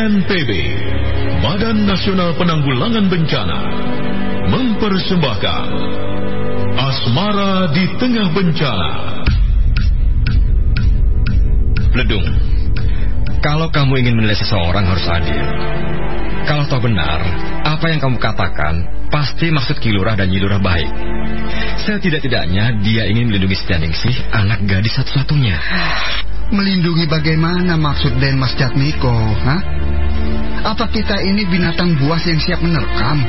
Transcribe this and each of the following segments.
BNPB, Badan Nasional Penanggulangan Bencana, mempersembahkan Asmara di Tengah Bencana. Ledung, kalau kamu ingin menilai seseorang harus adil. Kalau tahu benar, apa yang kamu katakan pasti maksud Kilurah dan Nyilurah baik. Setidak-tidaknya dia ingin melindungi Stianingsih, anak gadis satu-satunya. Melindungi bagaimana maksud Den Mas Jatmiko, ha? Apa kita ini binatang buas yang siap menerkam?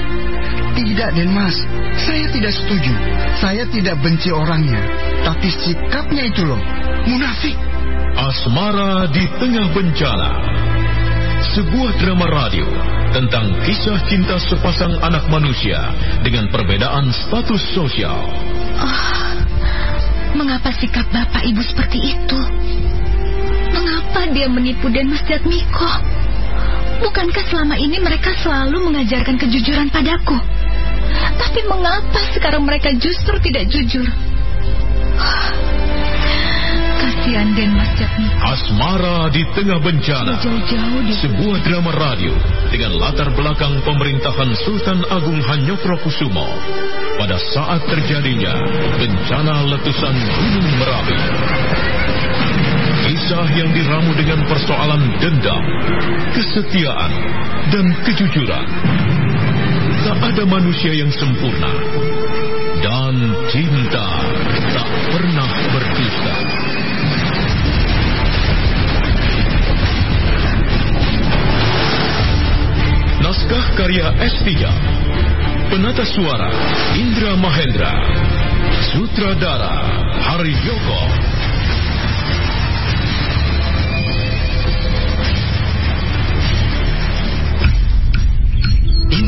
Tidak, Den Mas. Saya tidak setuju. Saya tidak benci orangnya. Tapi sikapnya itu loh, munafik. Asmara di Tengah Bencana. Sebuah drama radio tentang kisah cinta sepasang anak manusia dengan perbedaan status sosial. Oh, mengapa sikap bapak ibu seperti itu? Mengapa dia menipu dan Mas Miko? Bukankah selama ini mereka selalu mengajarkan kejujuran padaku? Tapi mengapa sekarang mereka justru tidak jujur? Kasihan Den Mas Jatmiko. Asmara di tengah bencana. Jauh-jauh di Sebuah drama radio dengan latar belakang pemerintahan Sultan Agung Hanyokrokusumo pada saat terjadinya bencana letusan Gunung Merapi. Kisah yang diramu dengan persoalan dendam, kesetiaan, dan kejujuran. Tak ada manusia yang sempurna. Dan cinta tak pernah berdusta. Naskah karya S3 Penata suara Indra Mahendra Sutradara Hari Yoko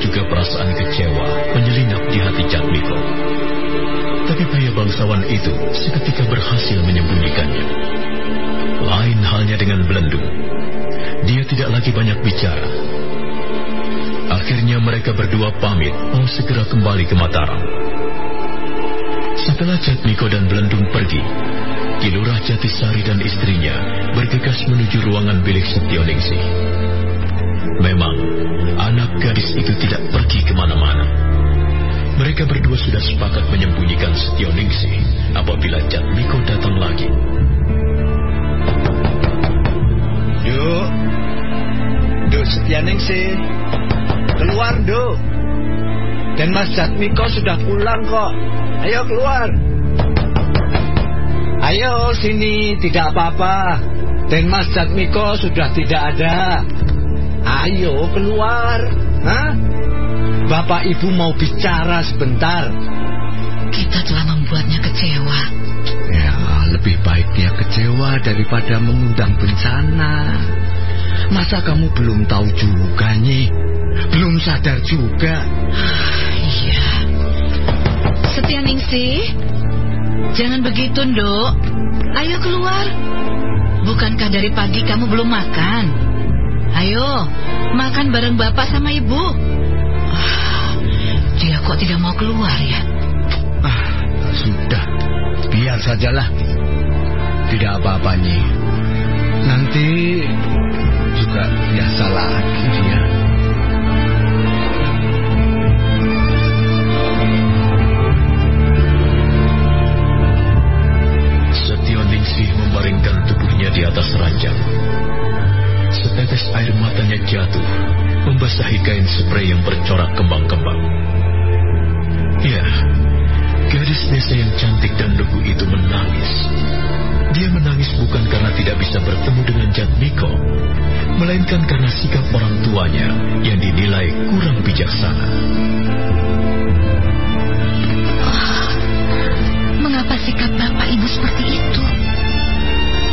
Juga perasaan kecewa menyelinap di hati Jatmiko. Tapi pria bangsawan itu seketika berhasil menyembunyikannya. Lain halnya dengan Belendung. Dia tidak lagi banyak bicara. Akhirnya mereka berdua pamit mau segera kembali ke Mataram. Setelah Jatmiko dan Belendung pergi, Kilurah Jatisari dan istrinya bergegas menuju ruangan bilik Setioningsi. Memang, anak gadis itu tidak pergi ke mana-mana. Mereka berdua sudah sepakat menyembunyikan Setioningsi apabila Jatmiko datang lagi. Duk, Duk Setianingsih, keluar Duk. Dan Mas Jatmiko sudah pulang kok. Ayo keluar. Ayo sini, tidak apa-apa. Dan Mas Jatmiko sudah tidak ada. Ayo keluar. Hah? Bapak Ibu mau bicara sebentar. Kita telah membuatnya kecewa. Ya, lebih baik dia kecewa daripada mengundang bencana. Masa kamu belum tahu juga, Nyi? Belum sadar juga. Iya. Setianingsih, jangan begitu, Nduk. Ayo keluar. Bukankah dari pagi kamu belum makan? Ayo, makan bareng bapak sama ibu. Ah, dia kok tidak mau keluar ya? Ah, sudah. Biar sajalah. Tidak apa-apa, Nyi. Nanti juga biasa lagi dia. Setioningsi bijaksana. Mengapa sikap bapak ibu seperti itu?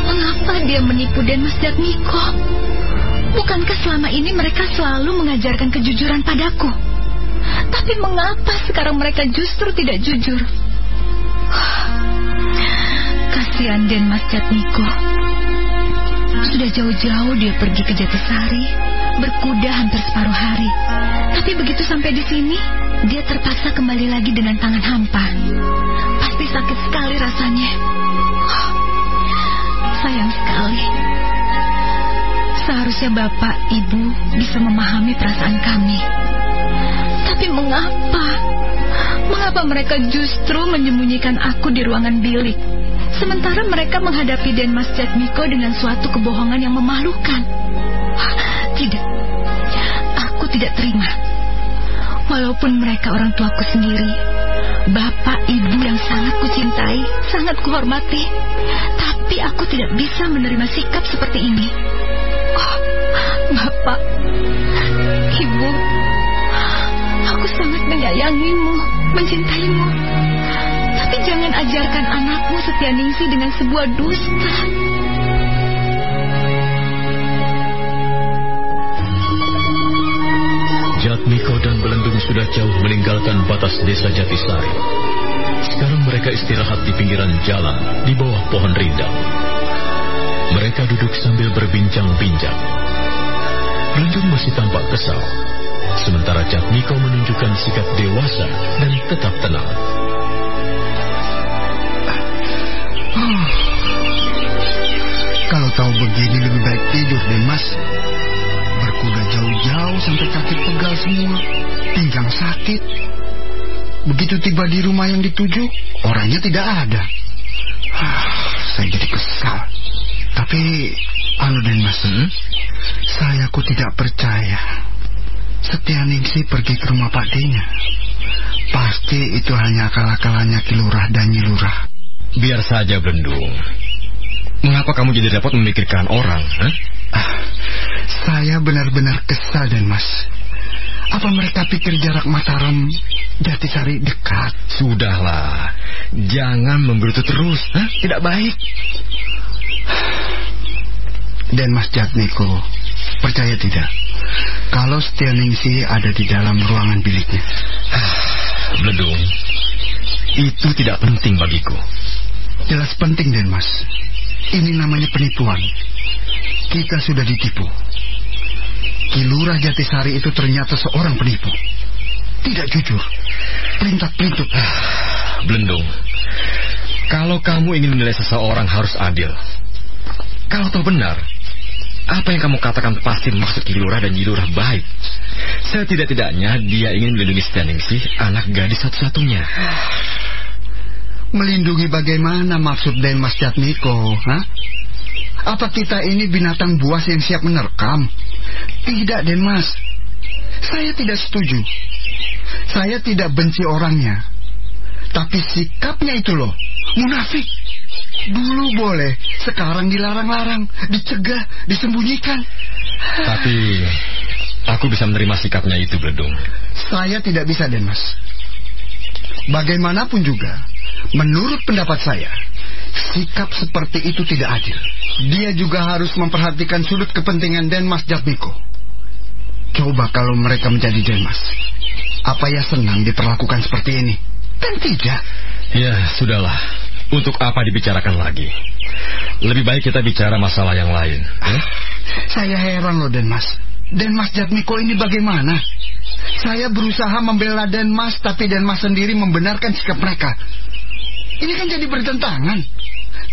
Mengapa dia menipu dan Mas Jatmiko? Bukankah selama ini mereka selalu mengajarkan kejujuran padaku? Tapi mengapa sekarang mereka justru tidak jujur? Kasihan Den Mas Jatmiko. Sudah jauh-jauh dia pergi ke Jatisari, berkuda hampir separuh hari. Tapi begitu sampai di sini, dia terpaksa kembali lagi dengan tangan hampa. Pasti sakit sekali rasanya. sayang sekali. Seharusnya Bapak, Ibu bisa memahami perasaan kami. Tapi mengapa? Mengapa mereka justru menyembunyikan aku di ruangan bilik? Sementara mereka menghadapi Denmas Jatmiko dengan suatu kebohongan yang memalukan. Tidak, tidak terima. Walaupun mereka orang tuaku sendiri, bapak ibu yang sangat kucintai, sangat kuhormati, tapi aku tidak bisa menerima sikap seperti ini. Oh, bapak, ibu, aku sangat menyayangimu, mencintaimu. Tapi jangan ajarkan anakmu setia ningsi dengan sebuah dusta. Jatmiko dan Belendung sudah jauh meninggalkan batas desa Jatisari. Sekarang mereka istirahat di pinggiran jalan di bawah pohon rindang. Mereka duduk sambil berbincang-bincang. Belendung masih tampak kesal, sementara Jatmiko menunjukkan sikap dewasa dan tetap tenang. Oh. Kalau tahu begini lebih baik tidur mas. Sampai kaki pegal semua. Pinggang sakit. Begitu tiba di rumah yang dituju, orangnya tidak ada. Ah, saya jadi kesal. Tapi, anu dan mas, hmm? saya aku tidak percaya. Setia Ningsi pergi ke rumah Pak Denya. Pasti itu hanya akal-akalannya Kilurah dan Nyilurah. Biar saja, Bendung. Mengapa kamu jadi dapat memikirkan orang? Huh? Ah, saya benar-benar kesal dan mas. Apa mereka pikir jarak Mataram Jatisari dekat? Sudahlah, jangan menggerutu terus. Hah? Tidak baik. Dan Mas Jatmiko, percaya tidak? Kalau Setianingsi ada di dalam ruangan biliknya. Bledung, itu tidak penting bagiku. Jelas penting, Den Mas. Ini namanya penipuan. Kita sudah ditipu. Kilurah Jatisari itu ternyata seorang penipu. Tidak jujur. Pelintat-pelintut. Belendung, kalau kamu ingin menilai seseorang harus adil. Kalau tahu benar, apa yang kamu katakan pasti maksud Kilurah dan Yilurah baik. Setidak-tidaknya dia ingin melindungi Staningsih, anak gadis satu-satunya. Melindungi bagaimana maksud Den Mas Jatmiko? Hah? Apa kita ini binatang buas yang siap menerkam? Tidak, Den Mas. Saya tidak setuju. Saya tidak benci orangnya. Tapi sikapnya itu loh, munafik. Dulu boleh, sekarang dilarang-larang, dicegah, disembunyikan. Tapi aku bisa menerima sikapnya itu, Bledung. Saya tidak bisa, Den Mas. Bagaimanapun juga, menurut pendapat saya, sikap seperti itu tidak adil. Dia juga harus memperhatikan sudut kepentingan Denmas Jatmiko. Coba kalau mereka menjadi Denmas, apa ya senang diperlakukan seperti ini? Kan tidak. Ya, sudahlah. Untuk apa dibicarakan lagi? Lebih baik kita bicara masalah yang lain. Eh? Saya heran loh, Denmas. Denmas Jatmiko ini bagaimana? Saya berusaha membela Denmas, tapi Denmas sendiri membenarkan sikap mereka. Ini kan jadi bertentangan.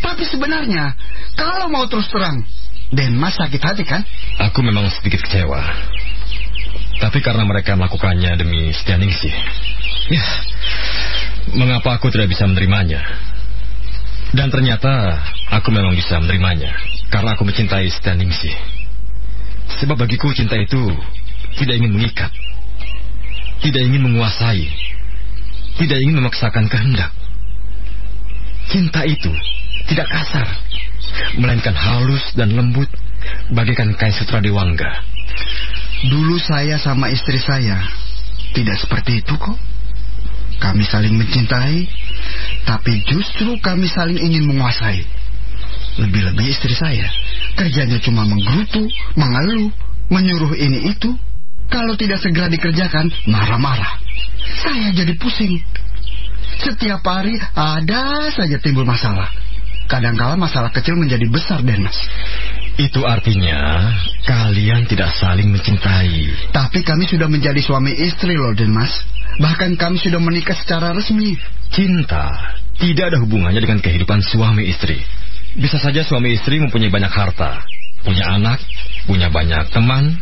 Tapi sebenarnya, kalau mau terus terang, Denmas sakit hati kan? Aku memang sedikit kecewa. Tapi karena mereka melakukannya demi Stianingsih. Ya, mengapa aku tidak bisa menerimanya? Dan ternyata aku memang bisa menerimanya. Karena aku mencintai Stianingsih. Sebab bagiku cinta itu tidak ingin mengikat. Tidak ingin menguasai. Tidak ingin memaksakan kehendak. Cinta itu tidak kasar, melainkan halus dan lembut bagaikan kain sutra dewangga. Dulu saya sama istri saya tidak seperti itu kok. Kami saling mencintai, tapi justru kami saling ingin menguasai. Lebih-lebih istri saya, kerjanya cuma menggerutu, mengeluh, menyuruh ini itu. Kalau tidak segera dikerjakan, marah-marah. Saya jadi pusing. Setiap hari ada saja timbul masalah. Kadangkala masalah kecil menjadi besar, Denmas. Itu artinya kalian tidak saling mencintai. Tapi kami sudah menjadi suami istri loh, Denmas. Bahkan kami sudah menikah secara resmi. Cinta tidak ada hubungannya dengan kehidupan suami istri. Bisa saja suami istri mempunyai banyak harta, punya anak, punya banyak teman,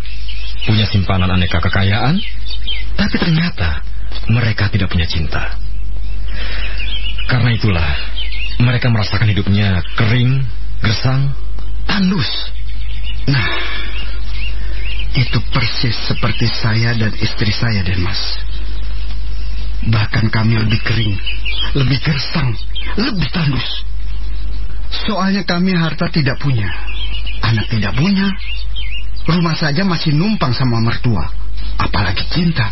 punya simpanan aneka kekayaan, tapi ternyata mereka tidak punya cinta. Karena itulah mereka merasakan hidupnya kering, gersang, tandus. Nah, itu persis seperti saya dan istri saya, Denmas. Bahkan kami lebih kering, lebih gersang, lebih tandus. Soalnya kami harta tidak punya, anak tidak punya, rumah saja masih numpang sama mertua, apalagi cinta.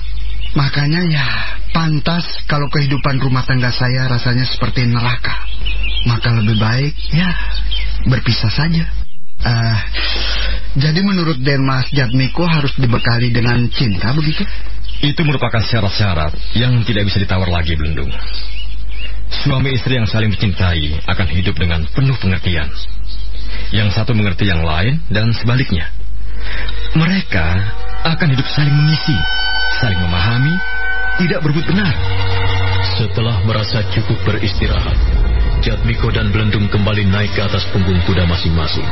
Makanya ya pantas kalau kehidupan rumah tangga saya rasanya seperti neraka. Maka lebih baik ya berpisah saja. Uh, jadi menurut Denmas Jatmiko harus dibekali dengan cinta begitu? Itu merupakan syarat-syarat yang tidak bisa ditawar lagi Belendung. Suami istri yang saling mencintai akan hidup dengan penuh pengertian. Yang satu mengerti yang lain dan sebaliknya. Mereka akan hidup saling mengisi, saling memahami, tidak berbuat benar. Setelah merasa cukup beristirahat, Jatmiko dan Belendung kembali naik ke atas punggung kuda masing-masing.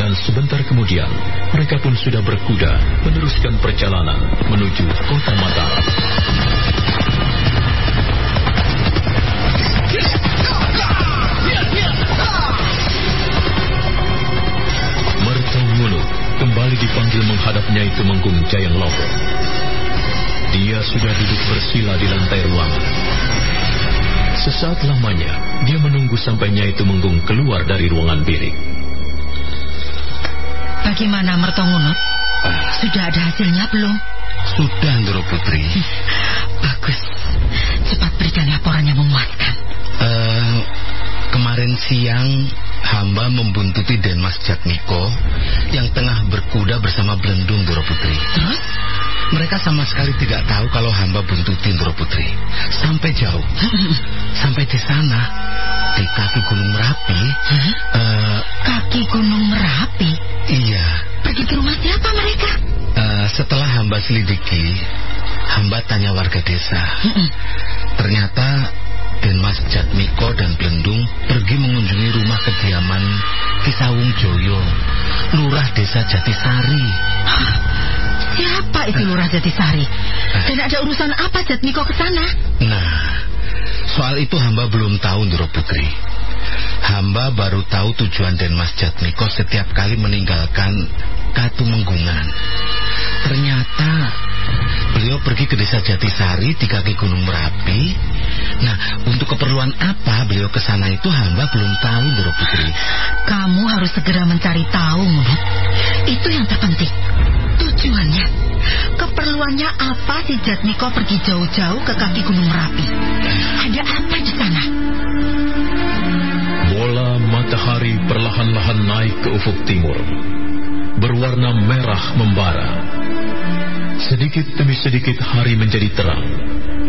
Dan sebentar kemudian, mereka pun sudah berkuda meneruskan perjalanan menuju kota Mataram. Kembali dipanggil menghadapnya itu Tumenggung Jayang Logo. Dia sudah duduk bersila di lantai ruangan. Sesaat lamanya, dia menunggu sampai Nyai Tumenggung keluar dari ruangan bilik. Bagaimana Mertongunut? Sudah ada hasilnya belum? Sudah, Ndoro Putri. Bagus. Cepat berikan laporan yang memuaskan. Uh, kemarin siang hamba membuntuti Denmas Jatmiko yang tengah berkuda bersama Belendung Ndoro Putri. Terus? Mereka sama sekali tidak tahu kalau hamba buntuti Ndoro Putri. Sampai jauh. Sampai di sana, di kaki Gunung Merapi. Huh? Uh, kaki Gunung Merapi? Iya. Pergi ke rumah siapa mereka? Uh, setelah hamba selidiki, hamba tanya warga desa. Ternyata Denmas Jatmiko dan Belendung pergi mengunjungi rumah kediaman Kisawung Joyo, lurah desa Jatisari. Siapa itu lurah Jatisari? Dan ada urusan apa Jatmiko ke sana? Nah, soal itu hamba belum tahu, Ndoro Putri. Hamba baru tahu tujuan Denmas Jatmiko setiap kali meninggalkan Katu Menggungan. Ternyata beliau pergi ke desa Jatisari di kaki Gunung Merapi. Nah, untuk keperluan apa beliau ke sana itu hamba belum tahu, Ndoro Putri. Kamu harus segera mencari tahu, Munut. Itu yang terpenting. Tujuannya, keperluannya apa si Jatmiko pergi jauh-jauh ke kaki Gunung Merapi? Ada apa di sana? Bola matahari perlahan-lahan naik ke ufuk timur. Berwarna merah membara. Sedikit demi sedikit hari menjadi terang.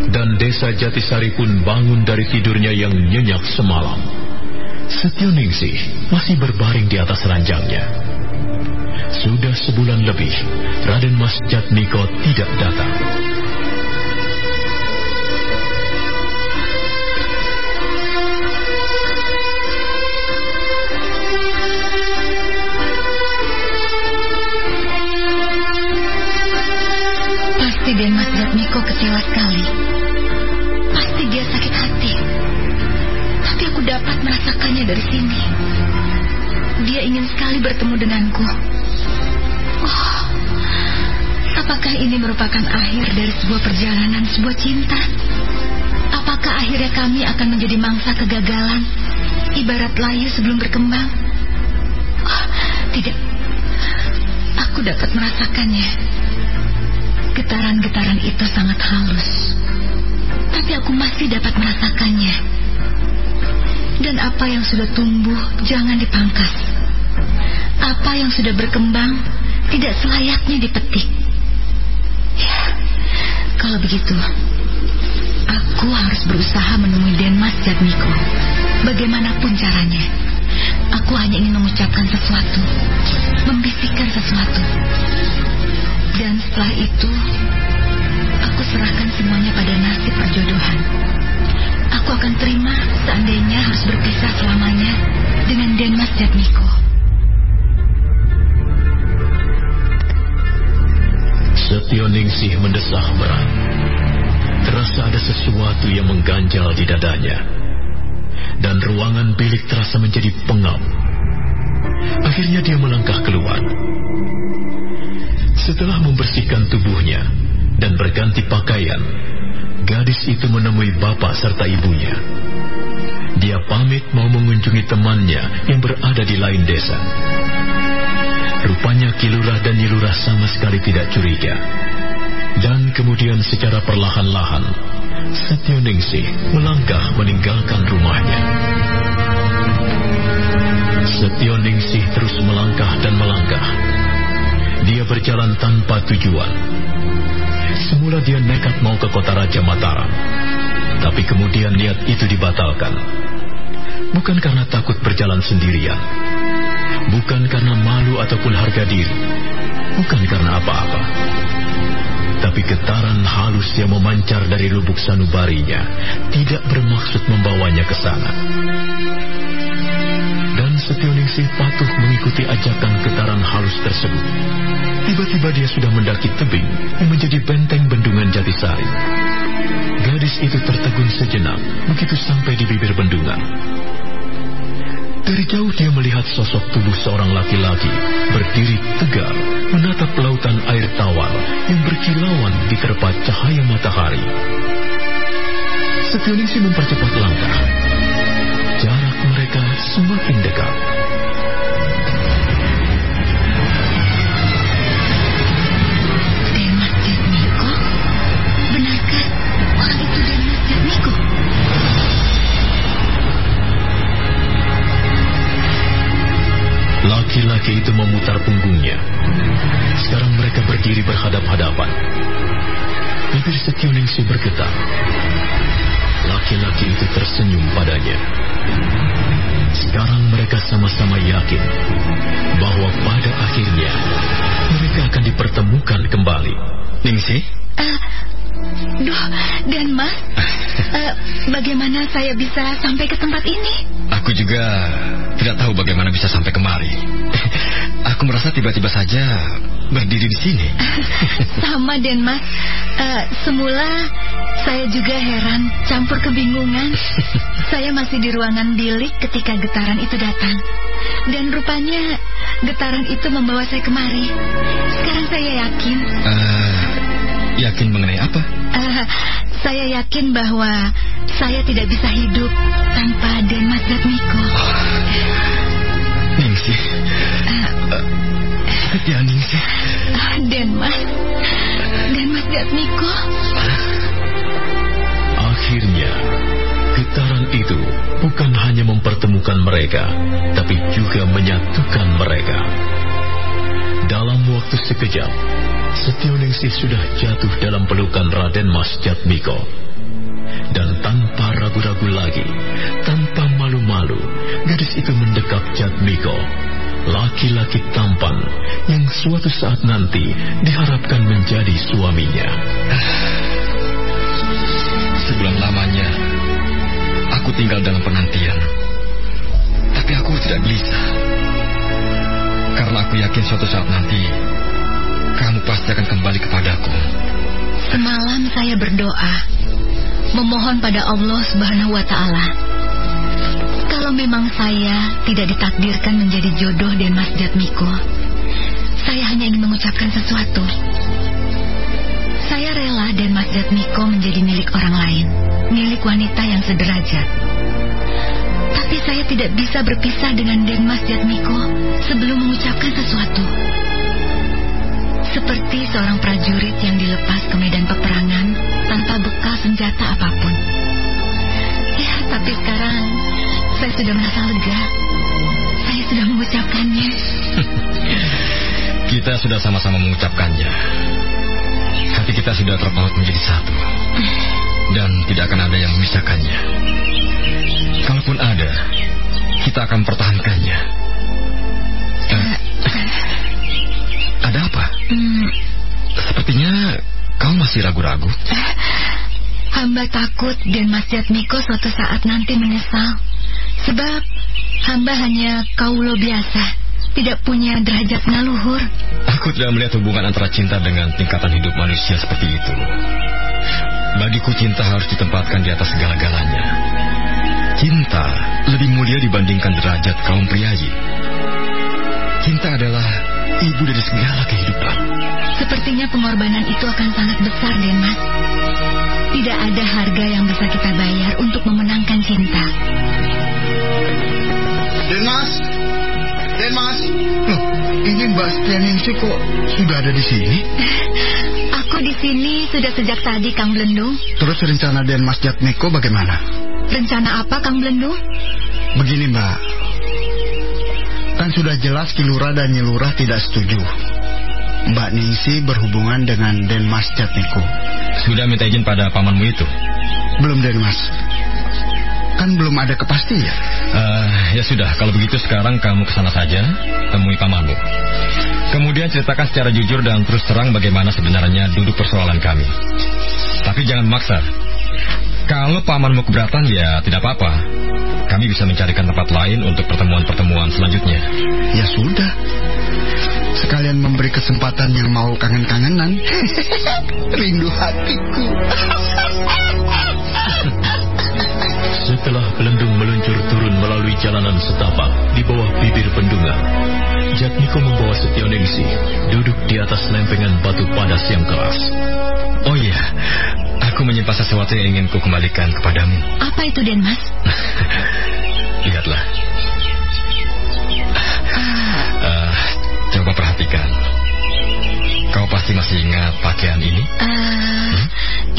Dan desa Jatisari pun bangun dari tidurnya yang nyenyak semalam. Setioningsi masih berbaring di atas ranjangnya. Sudah sebulan lebih, Raden Mas Jatmiko tidak datang. Merupakan akhir dari sebuah perjalanan, sebuah cinta? Apakah akhirnya kami akan menjadi mangsa kegagalan, ibarat layu sebelum berkembang? Tidak. Aku dapat merasakannya. Getaran-getaran itu sangat halus. Tapi aku masih dapat merasakannya. Dan apa yang sudah tumbuh jangan dipangkas. Apa yang sudah berkembang tidak selayaknya dipetik. Kalau begitu, aku harus berusaha menemui Denmas Jadmiko. Bagaimanapun caranya. Aku hanya ingin mengucapkan sesuatu, membisikkan sesuatu. Dan setelah itu, aku serahkan semuanya pada nasib perjodohan. Aku akan terima seandainya harus berpisah selamanya dengan Denmas Jadmiko. Setioningsi mendesah berat. Terasa ada sesuatu yang mengganjal di dadanya. Dan ruangan bilik terasa menjadi pengap. Akhirnya dia melangkah keluar. Setelah membersihkan tubuhnya dan berganti pakaian, gadis itu menemui bapak serta ibunya. Dia pamit mau mengunjungi temannya yang berada di lain desa. Rupanya Kilurah dan Nilurah sama sekali tidak curiga. Dan kemudian secara perlahan-lahan, Setioningsi melangkah meninggalkan rumahnya. Setioningsi terus melangkah dan melangkah. Dia berjalan tanpa tujuan. Semula dia nekat mau ke kota Raja Mataram. Tapi kemudian niat itu dibatalkan. Bukan karena takut berjalan sendirian. Bukan karena malu ataupun harga diri. Bukan karena apa-apa. Tapi getaran halus yang memancar dari lubuk sanubarinya tidak bermaksud membawanya ke sana. Dan Setioningsi patuh mengikuti ajakan getaran halus tersebut. Tiba-tiba dia sudah mendaki tebing yang menjadi benteng bendungan Jatisari. Gadis itu tertegun sejenak begitu sampai di bibir bendungan. Dari jauh dia melihat sosok tubuh seorang laki-laki berdiri tegar menatap lautan air tawar yang berkilauan diterpa cahaya matahari. Setioningsi mempercepat langkah. Jarak mereka semakin dekat. Laki-laki itu memutar punggungnya. Sekarang mereka berdiri berhadap-hadapan. Bibir Setioningsi bergetar. Laki-laki itu tersenyum padanya. Sekarang mereka sama-sama yakin bahwa pada akhirnya mereka akan dipertemukan kembali. Ningsi, Eh, duh, Denmas, eh, bagaimana saya bisa sampai ke tempat ini? aku juga tidak tahu bagaimana bisa sampai kemari. Aku merasa tiba-tiba saja berdiri di sini. Sama Denmas, Eh, semula saya juga heran, campur kebingungan. Saya masih di ruangan bilik ketika getaran itu datang. Dan rupanya getaran itu membawa saya kemari. Sekarang saya yakin, Eh, yakin mengenai apa? eh, saya yakin bahwa saya tidak bisa hidup tanpa Denmas Jatmiko. Ningsi. Uh, ya, Ningsi. Ah, Denmas, Denmas Jatmiko. Akhirnya, getaran itu bukan hanya mempertemukan mereka, tapi juga menyatukan mereka. Dalam waktu sekejap, Setioningsi sudah jatuh dalam pelukan Raden Mas Jatmiko. Dan tanpa ragu-ragu lagi, tanpa malu-malu, gadis itu mendekap Jatmiko, laki-laki tampan yang suatu saat nanti diharapkan menjadi suaminya. Sebulan lamanya, aku tinggal dalam penantian. Yakin suatu saat nanti, kamu pasti akan kembali kepadaku. Semalam saya berdoa, memohon pada Allah Subhanahu wa taala. Kalau memang saya tidak ditakdirkan menjadi jodoh Denmas Jatmiko, saya hanya ingin mengucapkan sesuatu. Saya rela Denmas Jatmiko menjadi milik orang lain, milik wanita yang sederajat. Saya tidak bisa berpisah dengan Denmas Jatmiko sebelum mengucapkan sesuatu. Seperti seorang prajurit yang dilepas ke medan peperangan tanpa bekal senjata apa pun. Ya, tapi sekarang saya sudah merasa lega. Saya sudah mengucapkannya. Kita sudah sama-sama mengucapkannya. Hati kita sudah terpaut menjadi satu. Dan tidak akan ada yang memisahkannya. Kalaupun ada, kita akan pertahankannya. Eh, ada apa? Hmm, Sepertinya kau masih ragu-ragu. hamba takut dan Mas Jatmiko suatu saat nanti menyesal. Sebab hamba hanya kaulo biasa, tidak punya derajat ngaluhur. Aku tidak melihat hubungan antara cinta dengan tingkatan hidup manusia seperti itu. Bagiku cinta harus ditempatkan di atas segala-galanya. Cinta lebih mulia dibandingkan derajat kaum priayi. Cinta adalah ibu dari segala kehidupan. Sepertinya pengorbanan itu akan sangat besar, Denmas. Tidak ada harga yang bisa kita bayar untuk memenangkan cinta. Denmas, Denmas. Loh, ini Mbak Stianingsi kok sudah ada di sini? Aku di sini sudah sejak tadi, Kang Belendung. Terus rencana Denmas Jatmiko bagaimana? Rencana apa, Kang Belendung? Begini Mbak, kan sudah jelas Kilura dan Nyilurah tidak setuju. Mbak Ningsi berhubungan dengan Denmas Jatmiko. Sudah minta izin pada pamanmu itu. Belum Denmas. Kan belum ada kepastian. Eh, ya sudah, kalau begitu sekarang kamu ke sana saja, temui pamanmu. Kemudian ceritakan secara jujur dan terus terang bagaimana sebenarnya duduk persoalan kami. Tapi jangan maksa. Kalau pamanmu keberatan ya tidak apa-apa. Kami bisa mencarikan tempat lain untuk pertemuan-pertemuan selanjutnya. Ya sudah. Sekalian memberi kesempatan yang mau kangen-kangenan. Rindu hatiku. Setelah Belendung meluncur turun melalui jalanan setapak di bawah bibir bendungan, Jatmiko membawa Setioningsi duduk di atas lempengan batu padas yang keras. Oh iya, aku menyimpan sesuatu yang ingin ku kembalikan kepadamu. Apa itu, Denmas? Lihatlah. Eh, coba perhatikan. Kau pasti masih ingat pakaian ini? Eh,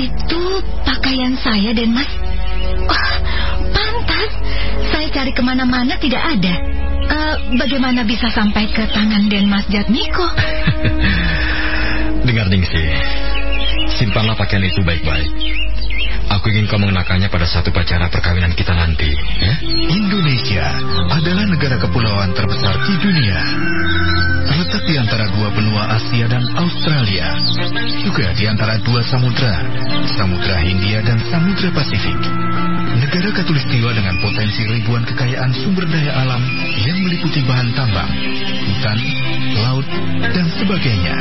itu pakaian saya, Denmas. Oh, pantas. Saya cari ke mana-mana tidak ada. Eh, bagaimana bisa sampai ke tangan Denmas Jatmiko? Dengar Ningsi, simpanlah pakaian itu baik-baik. Aku ingin kau mengenakannya pada satu upacara perkawinan kita nanti, ya? Indonesia adalah negara kepulauan terbesar di dunia. Terletak di antara dua benua Asia dan Australia. Juga di antara dua samudra, Samudra Hindia dan Samudra Pasifik. Negara katulistiwa dengan potensi ribuan kekayaan sumber daya alam yang meliputi bahan tambang, hutan, laut, dan sebagainya.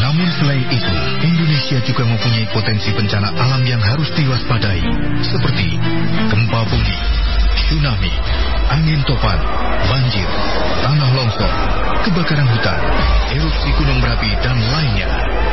Namun selain itu, Indonesia juga mempunyai potensi bencana alam yang harus diwaspadai, seperti gempa bumi, tsunami, angin topan, banjir, tanah longsor, kebakaran hutan, erupsi gunung berapi, dan lainnya.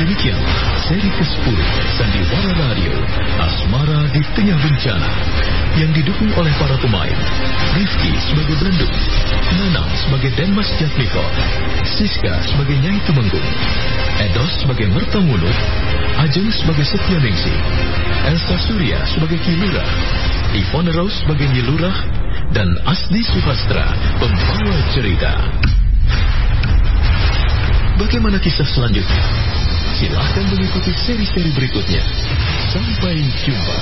demikianlah seri ke-10 Sandiwara Radio Asmara di Tengah Bencana yang didukung oleh para pemain Rifki sebagai Belendung, Nanang sebagai Denmas Jatmiko, Siska sebagai Nyai Temenggung, Edos sebagai Merta Mulut, Ajeng sebagai Setyaningsi, Elsa Surya sebagai Kilurah, Ivone Rose sebagai Nyilurah, dan Asdi Suhastra pembawa cerita. Bagaimana kisah selanjutnya? Silahkan mengikuti seri-seri berikutnya. Sampai jumpa.